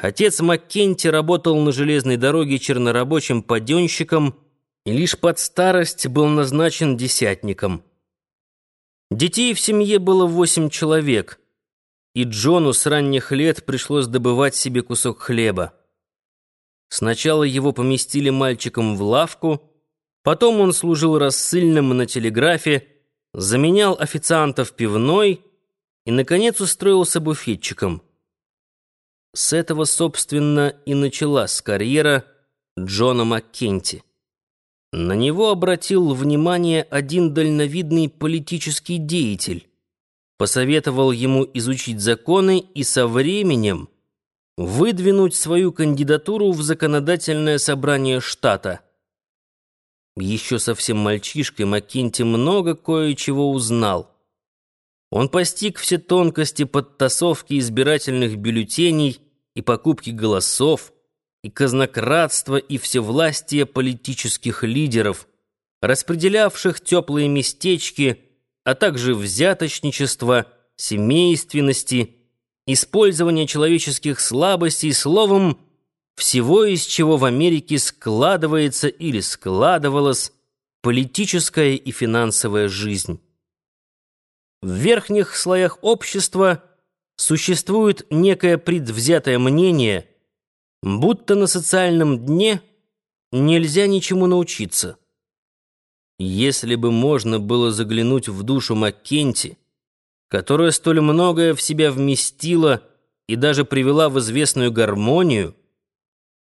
Отец Маккенти работал на железной дороге чернорабочим паденщиком и лишь под старость был назначен десятником. Детей в семье было восемь человек, и Джону с ранних лет пришлось добывать себе кусок хлеба. Сначала его поместили мальчиком в лавку, потом он служил рассыльным на телеграфе, заменял официанта в пивной и, наконец, устроился буфетчиком. С этого, собственно, и началась карьера Джона Маккенти. На него обратил внимание один дальновидный политический деятель, посоветовал ему изучить законы и со временем выдвинуть свою кандидатуру в законодательное собрание штата. Еще совсем мальчишкой Маккенти много кое-чего узнал. Он постиг все тонкости подтасовки избирательных бюллетеней и покупки голосов, и казнократства, и всевластия политических лидеров, распределявших теплые местечки, а также взяточничество, семейственности, использование человеческих слабостей, словом, всего, из чего в Америке складывается или складывалась политическая и финансовая жизнь. В верхних слоях общества существует некое предвзятое мнение, будто на социальном дне нельзя ничему научиться. Если бы можно было заглянуть в душу Маккенти, которая столь многое в себя вместила и даже привела в известную гармонию,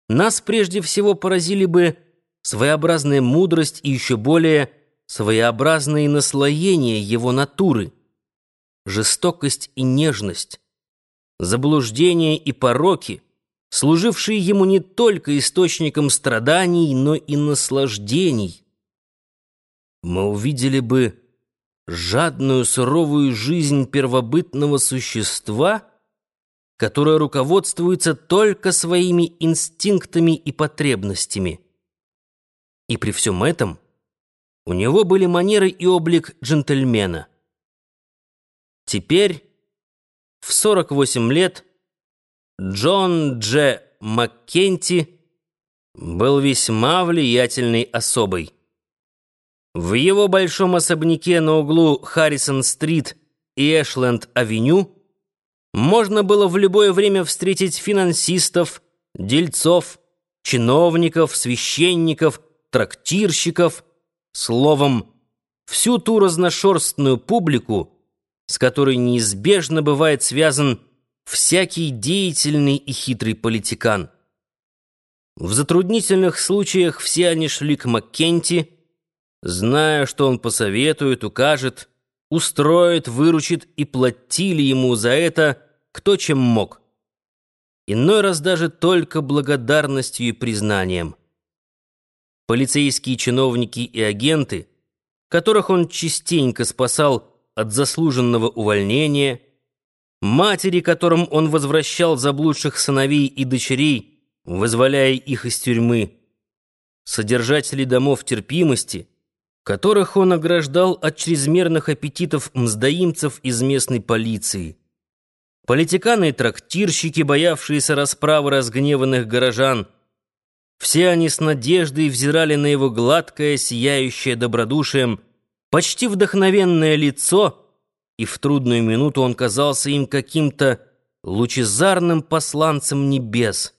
нас прежде всего поразили бы своеобразная мудрость и еще более своеобразные наслоения его натуры — жестокость и нежность, заблуждения и пороки, служившие ему не только источником страданий, но и наслаждений. Мы увидели бы жадную суровую жизнь первобытного существа, которое руководствуется только своими инстинктами и потребностями. И при всем этом у него были манеры и облик джентльмена — Теперь, в 48 лет, Джон Дж. Маккенти был весьма влиятельной особой. В его большом особняке на углу Харрисон-стрит и Эшленд-авеню можно было в любое время встретить финансистов, дельцов, чиновников, священников, трактирщиков, словом, всю ту разношерстную публику, с которой неизбежно бывает связан всякий деятельный и хитрый политикан. В затруднительных случаях все они шли к Маккенти, зная, что он посоветует, укажет, устроит, выручит и платили ему за это кто чем мог. Иной раз даже только благодарностью и признанием. Полицейские чиновники и агенты, которых он частенько спасал от заслуженного увольнения, матери, которым он возвращал заблудших сыновей и дочерей, вызволяя их из тюрьмы, содержатели домов терпимости, которых он ограждал от чрезмерных аппетитов мздоимцев из местной полиции, политиканы и трактирщики, боявшиеся расправы разгневанных горожан, все они с надеждой взирали на его гладкое, сияющее добродушием, почти вдохновенное лицо, и в трудную минуту он казался им каким-то лучезарным посланцем небес,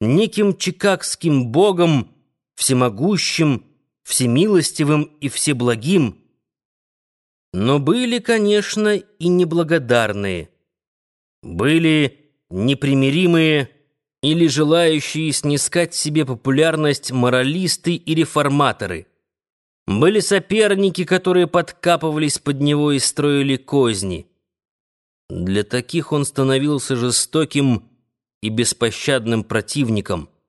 неким чикагским богом, всемогущим, всемилостивым и всеблагим. Но были, конечно, и неблагодарные. Были непримиримые или желающие снискать себе популярность моралисты и реформаторы. Были соперники, которые подкапывались под него и строили козни. Для таких он становился жестоким и беспощадным противником —